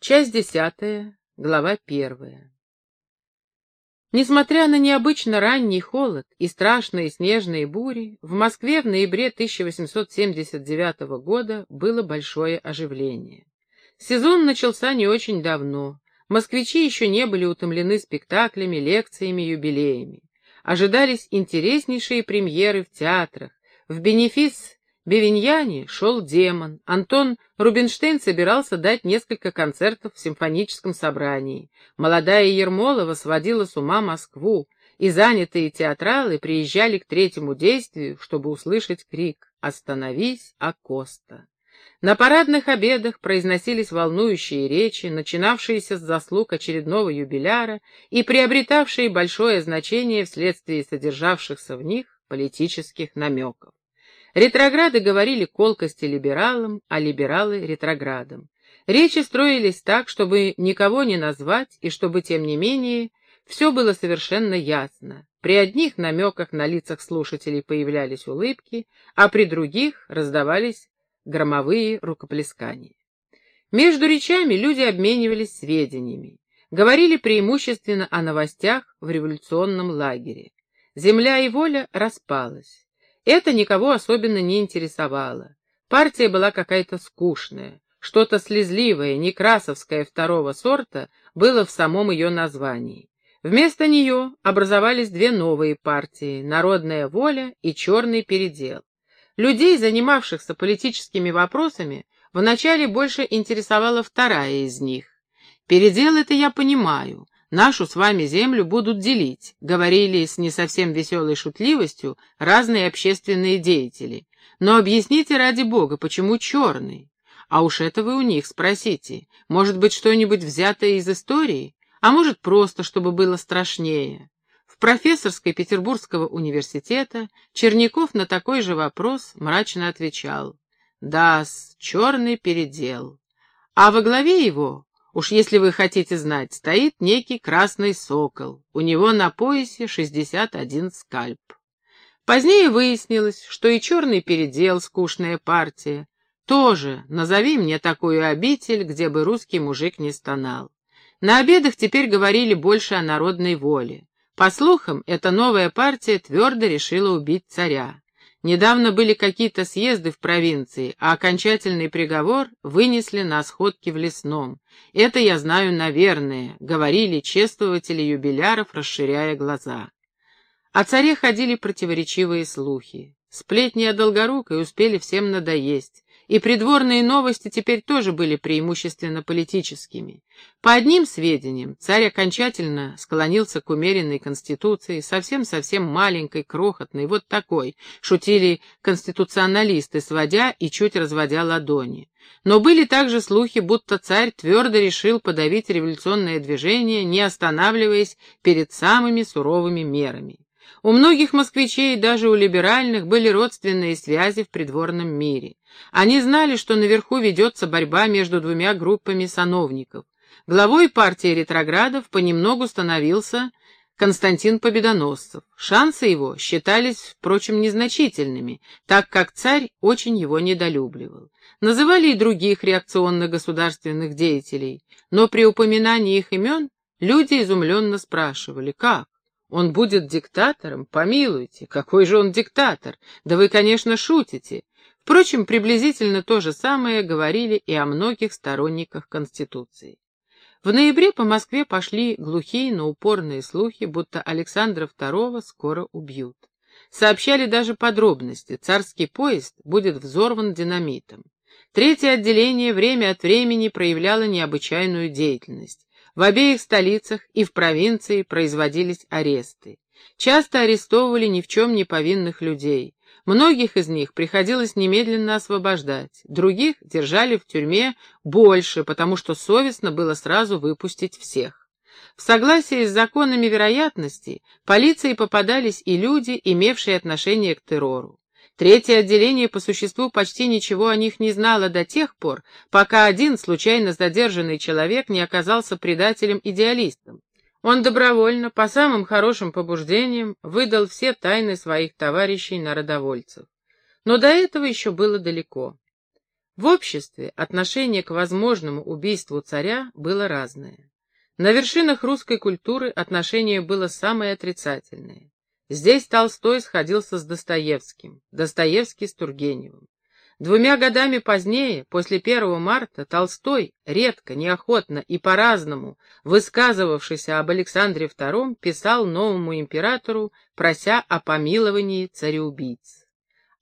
Часть десятая, глава первая. Несмотря на необычно ранний холод и страшные снежные бури, в Москве в ноябре 1879 года было большое оживление. Сезон начался не очень давно, москвичи еще не были утомлены спектаклями, лекциями, юбилеями. Ожидались интереснейшие премьеры в театрах, в бенефис Бевиньяне шел демон. Антон Рубинштейн собирался дать несколько концертов в симфоническом собрании. Молодая Ермолова сводила с ума Москву, и занятые театралы приезжали к третьему действию, чтобы услышать крик «Остановись, Акоста!». На парадных обедах произносились волнующие речи, начинавшиеся с заслуг очередного юбиляра и приобретавшие большое значение вследствие содержавшихся в них политических намеков. Ретрограды говорили колкости либералам, а либералы — ретроградам. Речи строились так, чтобы никого не назвать, и чтобы, тем не менее, все было совершенно ясно. При одних намеках на лицах слушателей появлялись улыбки, а при других раздавались громовые рукоплескания. Между речами люди обменивались сведениями, говорили преимущественно о новостях в революционном лагере. Земля и воля распалась. Это никого особенно не интересовало. Партия была какая-то скучная. Что-то слезливое, некрасовское второго сорта было в самом ее названии. Вместо нее образовались две новые партии — «Народная воля» и «Черный передел». Людей, занимавшихся политическими вопросами, вначале больше интересовала вторая из них. «Передел это я понимаю, нашу с вами землю будут делить, говорили с не совсем веселой шутливостью разные общественные деятели. Но объясните ради бога, почему черный? А уж это вы у них спросите. Может быть, что-нибудь взятое из истории? А может, просто, чтобы было страшнее? В профессорской Петербургского университета Черняков на такой же вопрос мрачно отвечал. Да, черный передел. А во главе его Уж если вы хотите знать, стоит некий красный сокол. У него на поясе 61 скальп. Позднее выяснилось, что и черный передел, скучная партия. Тоже назови мне такую обитель, где бы русский мужик не стонал. На обедах теперь говорили больше о народной воле. По слухам, эта новая партия твердо решила убить царя. Недавно были какие-то съезды в провинции, а окончательный приговор вынесли на сходке в Лесном. Это я знаю, наверное, говорили чествователи юбиляров, расширяя глаза. О царе ходили противоречивые слухи. Сплетни о Долгорукой успели всем надоесть и придворные новости теперь тоже были преимущественно политическими. По одним сведениям, царь окончательно склонился к умеренной конституции, совсем-совсем маленькой, крохотной, вот такой, шутили конституционалисты, сводя и чуть разводя ладони. Но были также слухи, будто царь твердо решил подавить революционное движение, не останавливаясь перед самыми суровыми мерами. У многих москвичей, даже у либеральных, были родственные связи в придворном мире. Они знали, что наверху ведется борьба между двумя группами сановников. Главой партии ретроградов понемногу становился Константин Победоносцев. Шансы его считались, впрочем, незначительными, так как царь очень его недолюбливал. Называли и других реакционных государственных деятелей, но при упоминании их имен люди изумленно спрашивали, как? Он будет диктатором? Помилуйте, какой же он диктатор? Да вы, конечно, шутите. Впрочем, приблизительно то же самое говорили и о многих сторонниках Конституции. В ноябре по Москве пошли глухие, но упорные слухи, будто Александра II скоро убьют. Сообщали даже подробности. Царский поезд будет взорван динамитом. Третье отделение время от времени проявляло необычайную деятельность. В обеих столицах и в провинции производились аресты. Часто арестовывали ни в чем не повинных людей. Многих из них приходилось немедленно освобождать, других держали в тюрьме больше, потому что совестно было сразу выпустить всех. В согласии с законами вероятности полиции попадались и люди, имевшие отношение к террору. Третье отделение по существу почти ничего о них не знало до тех пор, пока один случайно задержанный человек не оказался предателем-идеалистом. Он добровольно, по самым хорошим побуждениям, выдал все тайны своих товарищей народовольцев. Но до этого еще было далеко. В обществе отношение к возможному убийству царя было разное. На вершинах русской культуры отношение было самое отрицательное. Здесь Толстой сходился с Достоевским, Достоевский с Тургеневым. Двумя годами позднее, после 1 марта, Толстой, редко, неохотно и по-разному высказывавшийся об Александре II, писал новому императору, прося о помиловании цареубийц.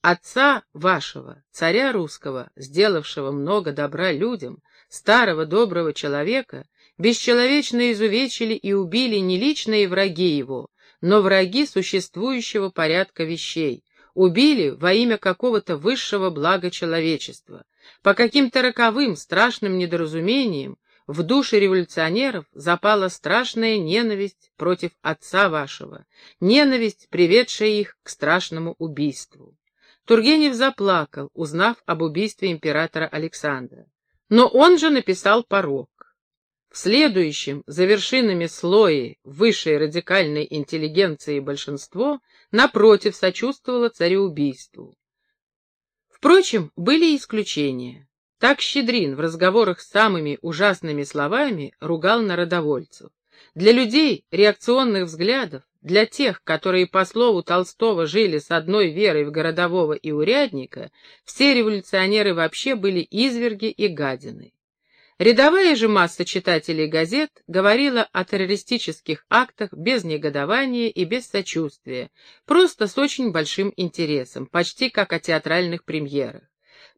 «Отца вашего, царя русского, сделавшего много добра людям, старого доброго человека, бесчеловечно изувечили и убили не личные враги его, но враги существующего порядка вещей, убили во имя какого-то высшего блага человечества. По каким-то роковым, страшным недоразумениям в души революционеров запала страшная ненависть против отца вашего, ненависть, приведшая их к страшному убийству. Тургенев заплакал, узнав об убийстве императора Александра. Но он же написал порог. В следующем, за вершинами слои высшей радикальной интеллигенции большинство — напротив, сочувствовала цареубийству. Впрочем, были исключения. Так Щедрин в разговорах с самыми ужасными словами ругал народовольцев. Для людей реакционных взглядов, для тех, которые по слову Толстого жили с одной верой в городового и урядника, все революционеры вообще были изверги и гадины. Рядовая же масса читателей газет говорила о террористических актах без негодования и без сочувствия, просто с очень большим интересом, почти как о театральных премьерах.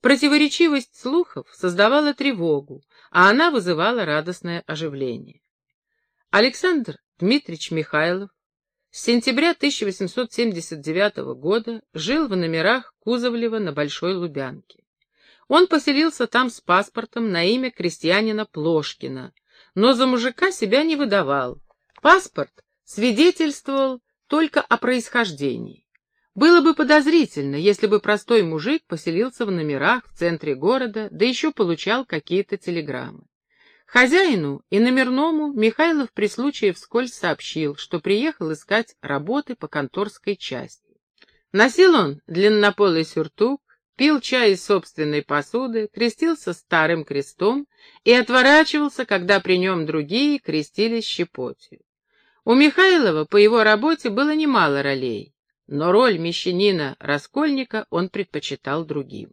Противоречивость слухов создавала тревогу, а она вызывала радостное оживление. Александр Дмитриевич Михайлов с сентября 1879 года жил в номерах Кузовлева на Большой Лубянке. Он поселился там с паспортом на имя крестьянина Плошкина, но за мужика себя не выдавал. Паспорт свидетельствовал только о происхождении. Было бы подозрительно, если бы простой мужик поселился в номерах в центре города, да еще получал какие-то телеграммы. Хозяину и номерному Михайлов при случае вскользь сообщил, что приехал искать работы по конторской части. Носил он длиннополый сюртук, пил чай из собственной посуды, крестился старым крестом и отворачивался, когда при нем другие крестились щепотью. У Михайлова по его работе было немало ролей, но роль мещанина-раскольника он предпочитал другим.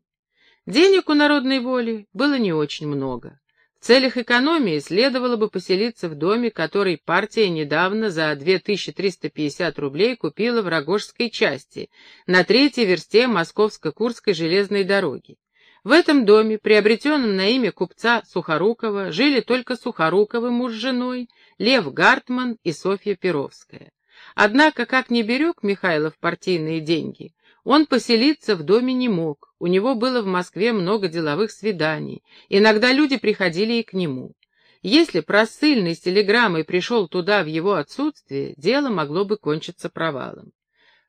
Денег у народной воли было не очень много. В целях экономии следовало бы поселиться в доме, который партия недавно за 2350 рублей купила в Рогожской части, на третьей версте Московско-Курской железной дороги. В этом доме, приобретенном на имя купца Сухорукова, жили только Сухоруковы муж с женой, Лев Гартман и Софья Перовская. Однако, как не берег Михайлов партийные деньги, он поселиться в доме не мог, у него было в Москве много деловых свиданий, иногда люди приходили и к нему. Если просыльный с телеграммой пришел туда в его отсутствие, дело могло бы кончиться провалом.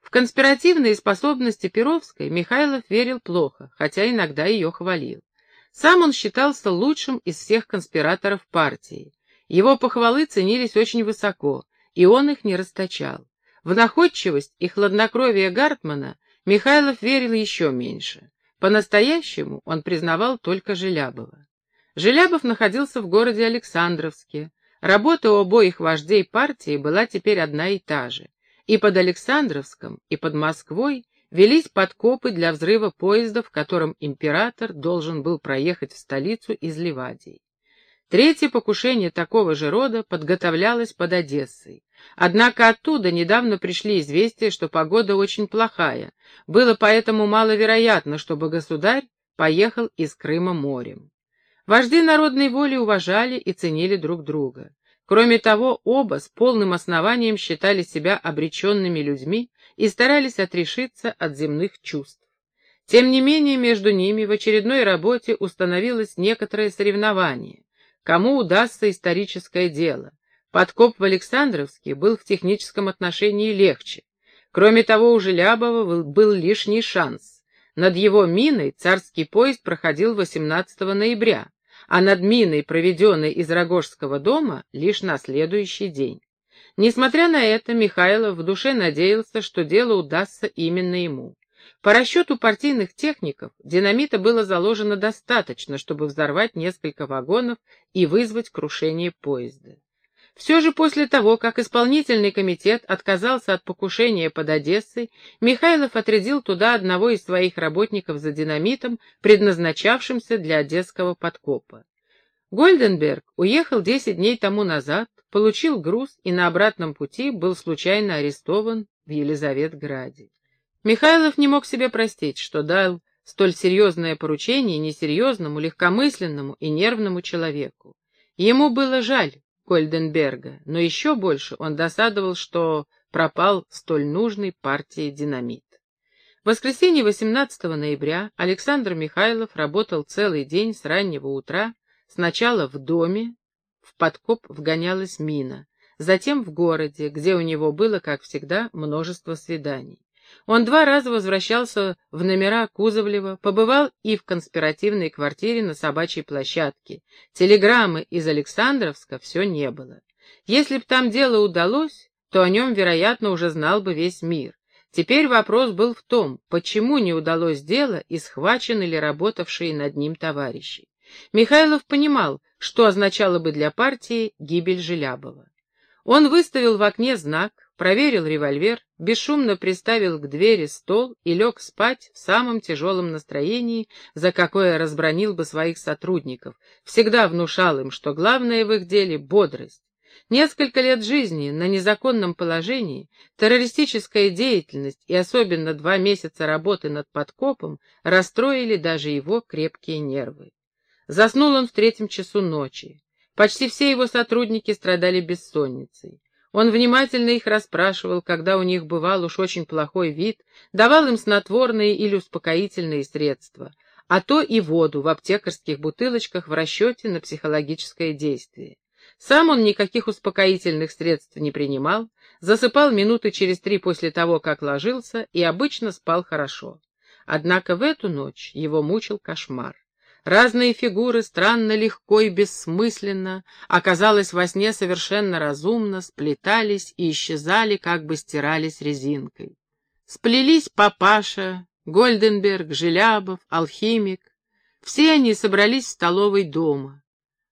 В конспиративные способности Перовской Михайлов верил плохо, хотя иногда ее хвалил. Сам он считался лучшим из всех конспираторов партии. Его похвалы ценились очень высоко, и он их не расточал. В находчивость и хладнокровие Гартмана Михайлов верил еще меньше. По-настоящему он признавал только Желябова. Желябов находился в городе Александровске. Работа у обоих вождей партии была теперь одна и та же. И под Александровском, и под Москвой велись подкопы для взрыва поезда, в котором император должен был проехать в столицу из Ливадии. Третье покушение такого же рода подготовлялось под Одессой. Однако оттуда недавно пришли известия, что погода очень плохая. Было поэтому маловероятно, чтобы государь поехал из Крыма морем. Вожди народной воли уважали и ценили друг друга. Кроме того, оба с полным основанием считали себя обреченными людьми и старались отрешиться от земных чувств. Тем не менее, между ними в очередной работе установилось некоторое соревнование. Кому удастся историческое дело? Подкоп в Александровске был в техническом отношении легче. Кроме того, у Желябова был лишний шанс. Над его миной царский поезд проходил 18 ноября, а над миной, проведенной из Рогожского дома, лишь на следующий день. Несмотря на это, Михайлов в душе надеялся, что дело удастся именно ему. По расчету партийных техников, динамита было заложено достаточно, чтобы взорвать несколько вагонов и вызвать крушение поезда. Все же после того, как исполнительный комитет отказался от покушения под Одессой, Михайлов отрядил туда одного из своих работников за динамитом, предназначавшимся для одесского подкопа. Гольденберг уехал десять дней тому назад, получил груз и на обратном пути был случайно арестован в Елизаветграде. Михайлов не мог себе простить, что дал столь серьезное поручение несерьезному, легкомысленному и нервному человеку. Ему было жаль, Гольденберга, но еще больше он досадовал, что пропал столь нужный партии динамит. В воскресенье 18 ноября Александр Михайлов работал целый день с раннего утра, сначала в доме, в подкоп вгонялась мина, затем в городе, где у него было, как всегда, множество свиданий. Он два раза возвращался в номера Кузовлева, побывал и в конспиративной квартире на собачьей площадке. Телеграммы из Александровска все не было. Если б там дело удалось, то о нем, вероятно, уже знал бы весь мир. Теперь вопрос был в том, почему не удалось дело и схвачены ли работавшие над ним товарищи. Михайлов понимал, что означало бы для партии гибель Желябова. Он выставил в окне знак, проверил револьвер, бесшумно приставил к двери стол и лег спать в самом тяжелом настроении, за какое разбронил бы своих сотрудников, всегда внушал им, что главное в их деле — бодрость. Несколько лет жизни на незаконном положении, террористическая деятельность и особенно два месяца работы над подкопом расстроили даже его крепкие нервы. Заснул он в третьем часу ночи. Почти все его сотрудники страдали бессонницей. Он внимательно их расспрашивал, когда у них бывал уж очень плохой вид, давал им снотворные или успокоительные средства, а то и воду в аптекарских бутылочках в расчете на психологическое действие. Сам он никаких успокоительных средств не принимал, засыпал минуты через три после того, как ложился, и обычно спал хорошо. Однако в эту ночь его мучил кошмар. Разные фигуры странно легко и бессмысленно, оказалось во сне совершенно разумно, сплетались и исчезали, как бы стирались резинкой. Сплелись папаша, Гольденберг, Желябов, алхимик. Все они собрались в столовой дома.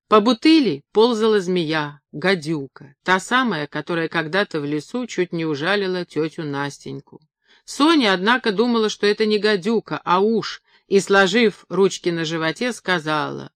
По бутыли ползала змея, гадюка, та самая, которая когда-то в лесу чуть не ужалила тетю Настеньку. Соня, однако, думала, что это не гадюка, а уж, и, сложив ручки на животе, сказала,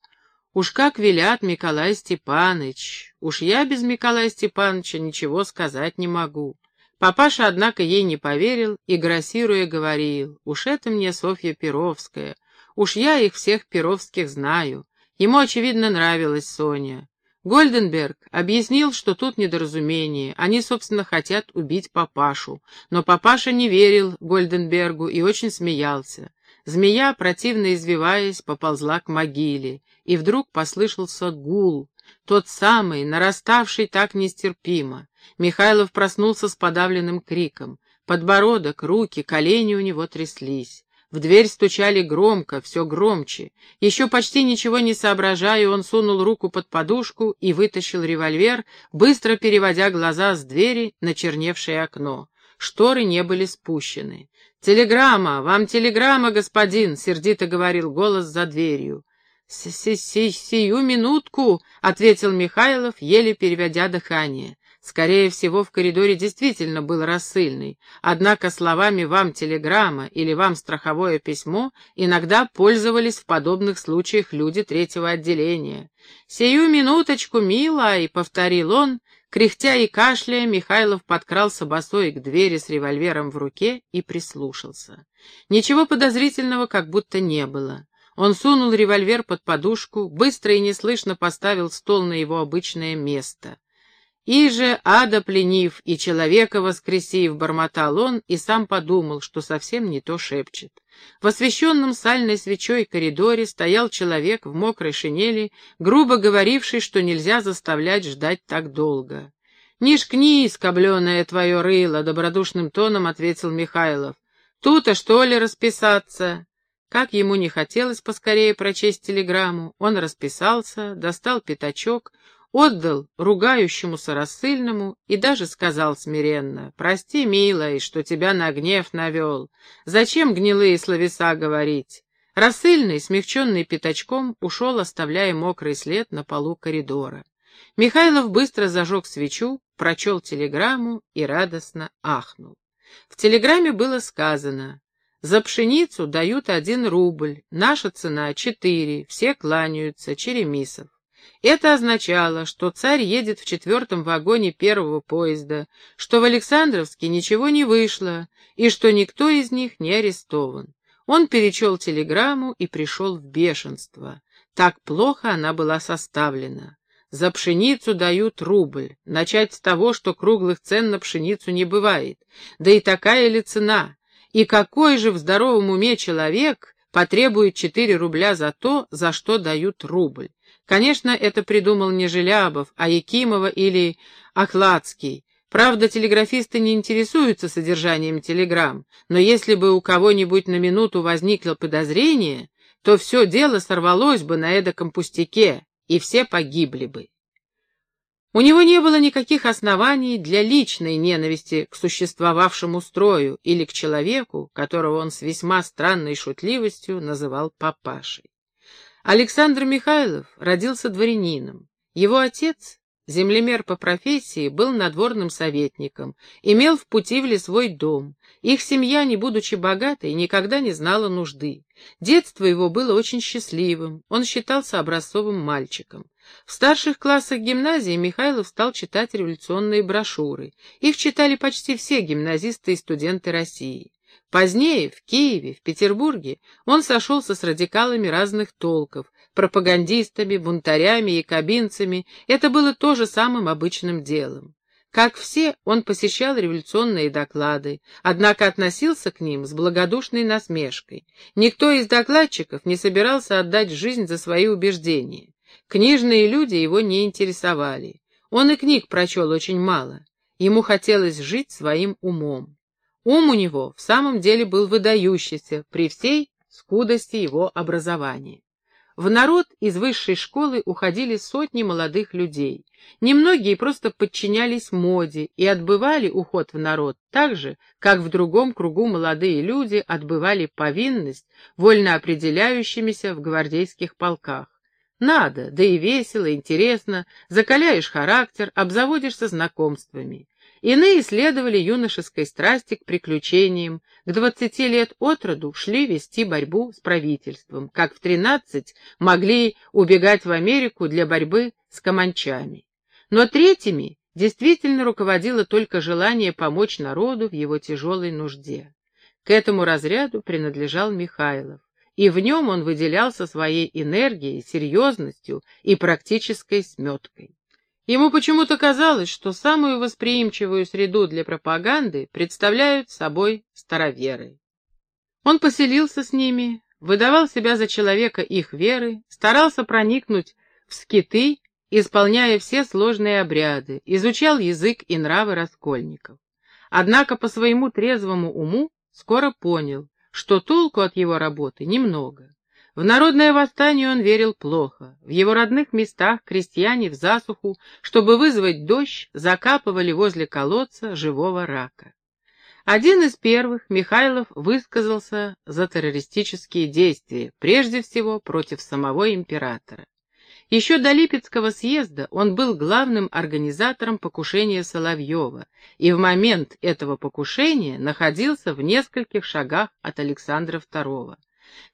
«Уж как велят Миколай Степаныч, уж я без Миколая Степановича ничего сказать не могу». Папаша, однако, ей не поверил и, грассируя, говорил, «Уж это мне Софья Перовская, уж я их всех Перовских знаю». Ему, очевидно, нравилась Соня. Гольденберг объяснил, что тут недоразумение, они, собственно, хотят убить папашу, но папаша не верил Гольденбергу и очень смеялся. Змея, противно извиваясь, поползла к могиле, и вдруг послышался гул, тот самый, нараставший так нестерпимо. Михайлов проснулся с подавленным криком. Подбородок, руки, колени у него тряслись. В дверь стучали громко, все громче. Еще почти ничего не соображая, он сунул руку под подушку и вытащил револьвер, быстро переводя глаза с двери на черневшее окно. Шторы не были спущены. «Телеграмма! Вам телеграмма, господин!» — сердито говорил голос за дверью. С -с -с «Сию минутку!» — ответил Михайлов, еле переводя дыхание. Скорее всего, в коридоре действительно был рассыльный, однако словами «вам телеграмма» или «вам страховое письмо» иногда пользовались в подобных случаях люди третьего отделения. «Сию минуточку, милай!» — повторил он, Кряхтя и кашляя, Михайлов подкрался босой к двери с револьвером в руке и прислушался. Ничего подозрительного как будто не было. Он сунул револьвер под подушку, быстро и неслышно поставил стол на его обычное место. И же, ада пленив и человека воскресив, бормотал он и сам подумал, что совсем не то шепчет. В освещенном сальной свечой коридоре стоял человек в мокрой шинели, грубо говоривший, что нельзя заставлять ждать так долго. «Не шкни, скобленое твое рыло», — добродушным тоном ответил Михайлов. «Тут-то что ли расписаться?» Как ему не хотелось поскорее прочесть телеграмму, он расписался, достал пятачок, отдал ругающемуся рассыльному и даже сказал смиренно, «Прости, милая, что тебя на гнев навел. Зачем гнилые словеса говорить?» Рассыльный, смягченный пятачком, ушел, оставляя мокрый след на полу коридора. Михайлов быстро зажег свечу, прочел телеграмму и радостно ахнул. В телеграмме было сказано «За пшеницу дают один рубль, наша цена четыре, все кланяются, Черемисов». Это означало, что царь едет в четвертом вагоне первого поезда, что в Александровске ничего не вышло и что никто из них не арестован. Он перечел телеграмму и пришел в бешенство. Так плохо она была составлена. За пшеницу дают рубль. Начать с того, что круглых цен на пшеницу не бывает. Да и такая ли цена? И какой же в здоровом уме человек потребует 4 рубля за то, за что дают рубль? Конечно, это придумал не Желябов, а Якимова или Охладский. Правда, телеграфисты не интересуются содержанием телеграмм, но если бы у кого-нибудь на минуту возникло подозрение, то все дело сорвалось бы на эдаком пустяке, и все погибли бы. У него не было никаких оснований для личной ненависти к существовавшему строю или к человеку, которого он с весьма странной шутливостью называл папашей. Александр Михайлов родился дворянином. Его отец, землемер по профессии, был надворным советником, имел в Путивле свой дом. Их семья, не будучи богатой, никогда не знала нужды. Детство его было очень счастливым, он считался образцовым мальчиком. В старших классах гимназии Михайлов стал читать революционные брошюры. Их читали почти все гимназисты и студенты России. Позднее, в Киеве, в Петербурге, он сошелся с радикалами разных толков, пропагандистами, бунтарями, и кабинцами. Это было тоже самым обычным делом. Как все, он посещал революционные доклады, однако относился к ним с благодушной насмешкой. Никто из докладчиков не собирался отдать жизнь за свои убеждения. Книжные люди его не интересовали. Он и книг прочел очень мало. Ему хотелось жить своим умом. Ум у него в самом деле был выдающийся при всей скудости его образования. В народ из высшей школы уходили сотни молодых людей. Немногие просто подчинялись моде и отбывали уход в народ так же, как в другом кругу молодые люди отбывали повинность, вольно определяющимися в гвардейских полках. Надо, да и весело, интересно, закаляешь характер, обзаводишься знакомствами. Иные следовали юношеской страсти к приключениям, к двадцати лет от роду шли вести борьбу с правительством, как в тринадцать могли убегать в Америку для борьбы с команчами. Но третьими действительно руководило только желание помочь народу в его тяжелой нужде. К этому разряду принадлежал Михайлов, и в нем он выделялся своей энергией, серьезностью и практической сметкой. Ему почему-то казалось, что самую восприимчивую среду для пропаганды представляют собой староверы. Он поселился с ними, выдавал себя за человека их веры, старался проникнуть в скиты, исполняя все сложные обряды, изучал язык и нравы раскольников. Однако по своему трезвому уму скоро понял, что толку от его работы немного. В народное восстание он верил плохо. В его родных местах крестьяне в засуху, чтобы вызвать дождь, закапывали возле колодца живого рака. Один из первых, Михайлов, высказался за террористические действия, прежде всего против самого императора. Еще до Липецкого съезда он был главным организатором покушения Соловьева и в момент этого покушения находился в нескольких шагах от Александра II.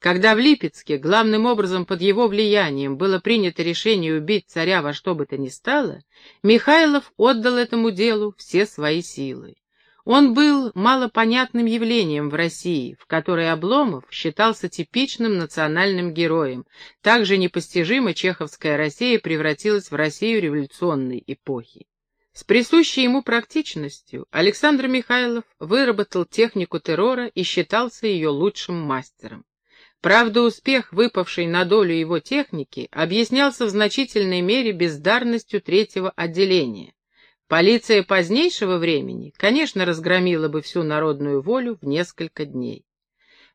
Когда в Липецке, главным образом под его влиянием, было принято решение убить царя во что бы то ни стало, Михайлов отдал этому делу все свои силы. Он был малопонятным явлением в России, в которой Обломов считался типичным национальным героем. Также непостижимо чеховская Россия превратилась в Россию революционной эпохи. С присущей ему практичностью Александр Михайлов выработал технику террора и считался ее лучшим мастером. Правда, успех, выпавший на долю его техники, объяснялся в значительной мере бездарностью третьего отделения. Полиция позднейшего времени, конечно, разгромила бы всю народную волю в несколько дней.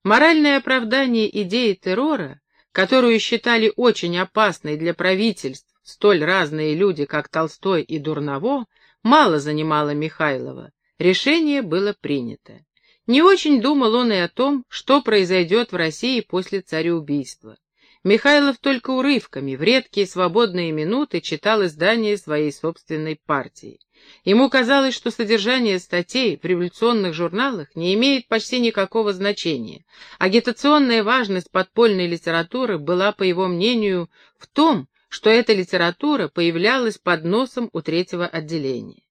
Моральное оправдание идеи террора, которую считали очень опасной для правительств, столь разные люди, как Толстой и Дурново, мало занимало Михайлова. Решение было принято. Не очень думал он и о том, что произойдет в России после цареубийства. Михайлов только урывками, в редкие свободные минуты читал издания своей собственной партии. Ему казалось, что содержание статей в революционных журналах не имеет почти никакого значения. Агитационная важность подпольной литературы была, по его мнению, в том, что эта литература появлялась под носом у третьего отделения.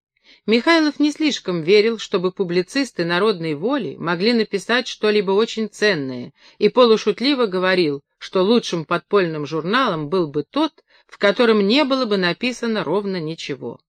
Михайлов не слишком верил, чтобы публицисты народной воли могли написать что-либо очень ценное, и полушутливо говорил, что лучшим подпольным журналом был бы тот, в котором не было бы написано ровно ничего.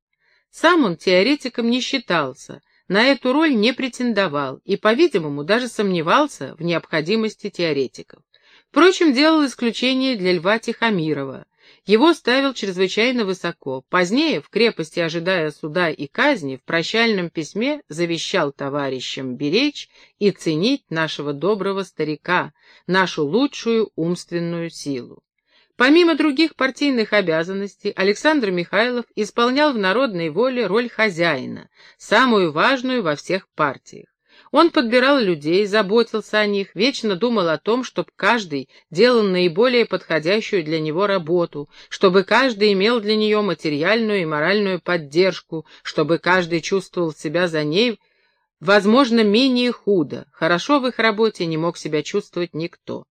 Сам он теоретиком не считался, на эту роль не претендовал и, по-видимому, даже сомневался в необходимости теоретиков. Впрочем, делал исключение для Льва Тихомирова. Его ставил чрезвычайно высоко. Позднее, в крепости ожидая суда и казни, в прощальном письме завещал товарищам беречь и ценить нашего доброго старика, нашу лучшую умственную силу. Помимо других партийных обязанностей, Александр Михайлов исполнял в народной воле роль хозяина, самую важную во всех партиях. Он подбирал людей, заботился о них, вечно думал о том, чтобы каждый делал наиболее подходящую для него работу, чтобы каждый имел для нее материальную и моральную поддержку, чтобы каждый чувствовал себя за ней, возможно, менее худо. Хорошо в их работе не мог себя чувствовать никто.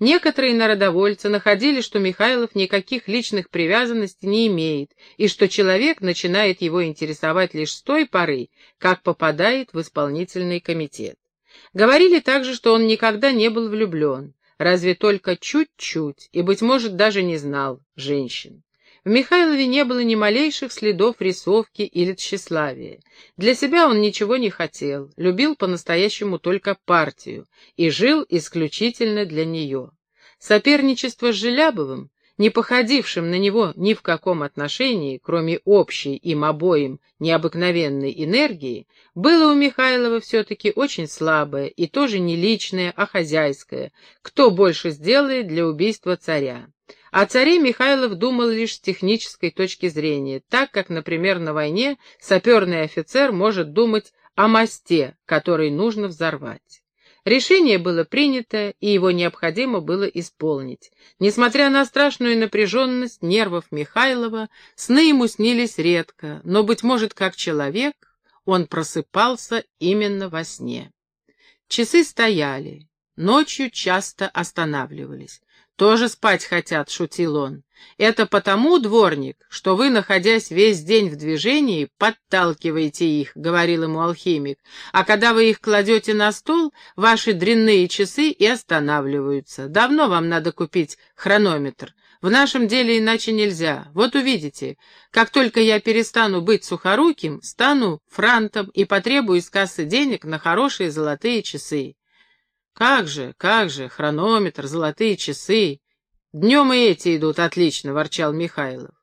Некоторые народовольцы находили, что Михайлов никаких личных привязанностей не имеет, и что человек начинает его интересовать лишь с той поры, как попадает в исполнительный комитет. Говорили также, что он никогда не был влюблен, разве только чуть-чуть, и, быть может, даже не знал женщин. В Михайлове не было ни малейших следов рисовки или тщеславия. Для себя он ничего не хотел, любил по-настоящему только партию и жил исключительно для нее. Соперничество с Желябовым, не походившим на него ни в каком отношении, кроме общей им обоим необыкновенной энергии, было у Михайлова все-таки очень слабое и тоже не личное, а хозяйское, кто больше сделает для убийства царя. О царе Михайлов думал лишь с технической точки зрения, так как, например, на войне саперный офицер может думать о мосте, который нужно взорвать. Решение было принято, и его необходимо было исполнить. Несмотря на страшную напряженность нервов Михайлова, сны ему снились редко, но, быть может, как человек, он просыпался именно во сне. Часы стояли, ночью часто останавливались. «Тоже спать хотят», — шутил он. «Это потому, дворник, что вы, находясь весь день в движении, подталкиваете их», — говорил ему алхимик, «а когда вы их кладете на стол, ваши дрянные часы и останавливаются. Давно вам надо купить хронометр. В нашем деле иначе нельзя. Вот увидите, как только я перестану быть сухоруким, стану франтом и потребую из кассы денег на хорошие золотые часы. Как же, как же, хронометр, золотые часы. Днем и эти идут отлично, ворчал Михайлов.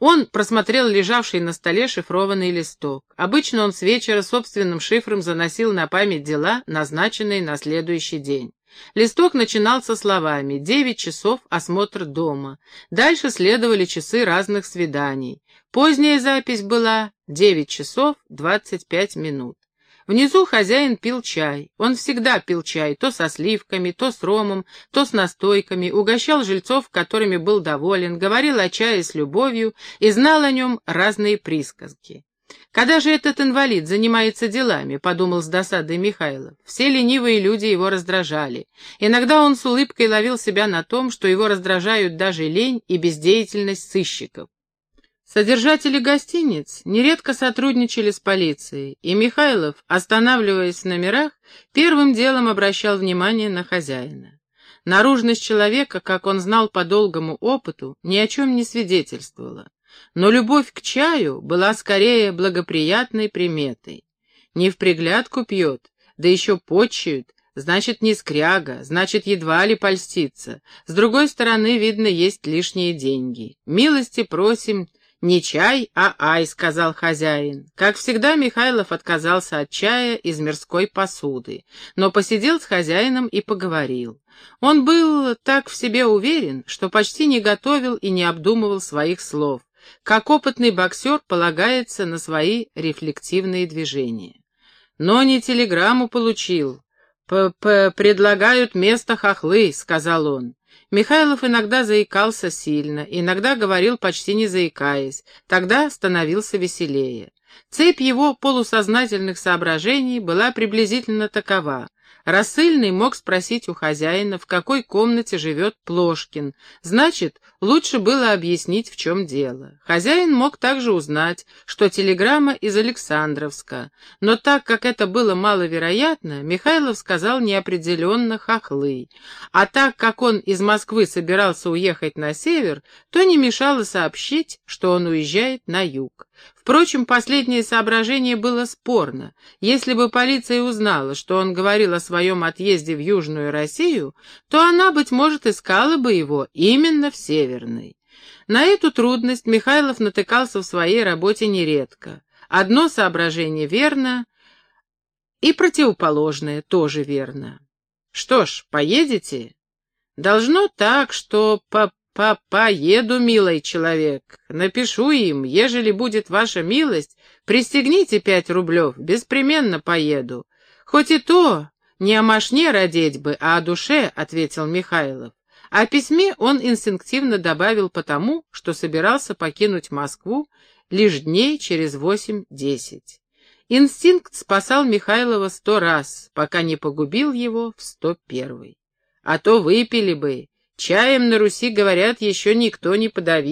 Он просмотрел лежавший на столе шифрованный листок. Обычно он с вечера собственным шифром заносил на память дела, назначенные на следующий день. Листок начинался словами «девять часов осмотр дома». Дальше следовали часы разных свиданий. Поздняя запись была «девять часов двадцать пять минут». Внизу хозяин пил чай. Он всегда пил чай, то со сливками, то с ромом, то с настойками, угощал жильцов, которыми был доволен, говорил о чае с любовью и знал о нем разные присказки. «Когда же этот инвалид занимается делами?» — подумал с досадой Михайлов. Все ленивые люди его раздражали. Иногда он с улыбкой ловил себя на том, что его раздражают даже лень и бездеятельность сыщиков. Содержатели гостиниц нередко сотрудничали с полицией, и Михайлов, останавливаясь в номерах, первым делом обращал внимание на хозяина. Наружность человека, как он знал по долгому опыту, ни о чем не свидетельствовала. Но любовь к чаю была скорее благоприятной приметой. Не в приглядку пьет, да еще почуют, значит, не скряга, значит, едва ли польстится. С другой стороны, видно, есть лишние деньги. Милости просим «Не чай, а ай», — сказал хозяин. Как всегда, Михайлов отказался от чая из мирской посуды, но посидел с хозяином и поговорил. Он был так в себе уверен, что почти не готовил и не обдумывал своих слов. как опытный боксер полагается на свои рефлективные движения. Но не телеграмму получил. П -п «Предлагают место хохлы», — сказал он. Михайлов иногда заикался сильно, иногда говорил почти не заикаясь, тогда становился веселее. Цепь его полусознательных соображений была приблизительно такова. Рассыльный мог спросить у хозяина, в какой комнате живет Плошкин. Значит, лучше было объяснить, в чем дело. Хозяин мог также узнать, что телеграмма из Александровска. Но так как это было маловероятно, Михайлов сказал неопределенно хохлы. А так как он из Москвы собирался уехать на север, то не мешало сообщить, что он уезжает на юг. Впрочем, последнее соображение было спорно. Если бы полиция узнала, что он говорил о своем отъезде в Южную Россию, то она, быть может, искала бы его именно в Северной. На эту трудность Михайлов натыкался в своей работе нередко. Одно соображение верно, и противоположное тоже верно. Что ж, поедете? Должно так, что по «Поеду, милый человек, напишу им, ежели будет ваша милость, пристегните пять рублев, беспременно поеду. Хоть и то, не о машне родить бы, а о душе», — ответил Михайлов. О письме он инстинктивно добавил потому, что собирался покинуть Москву лишь дней через восемь-десять. Инстинкт спасал Михайлова сто раз, пока не погубил его в сто первый. А то выпили бы, Чаем на Руси, говорят, еще никто не подавил.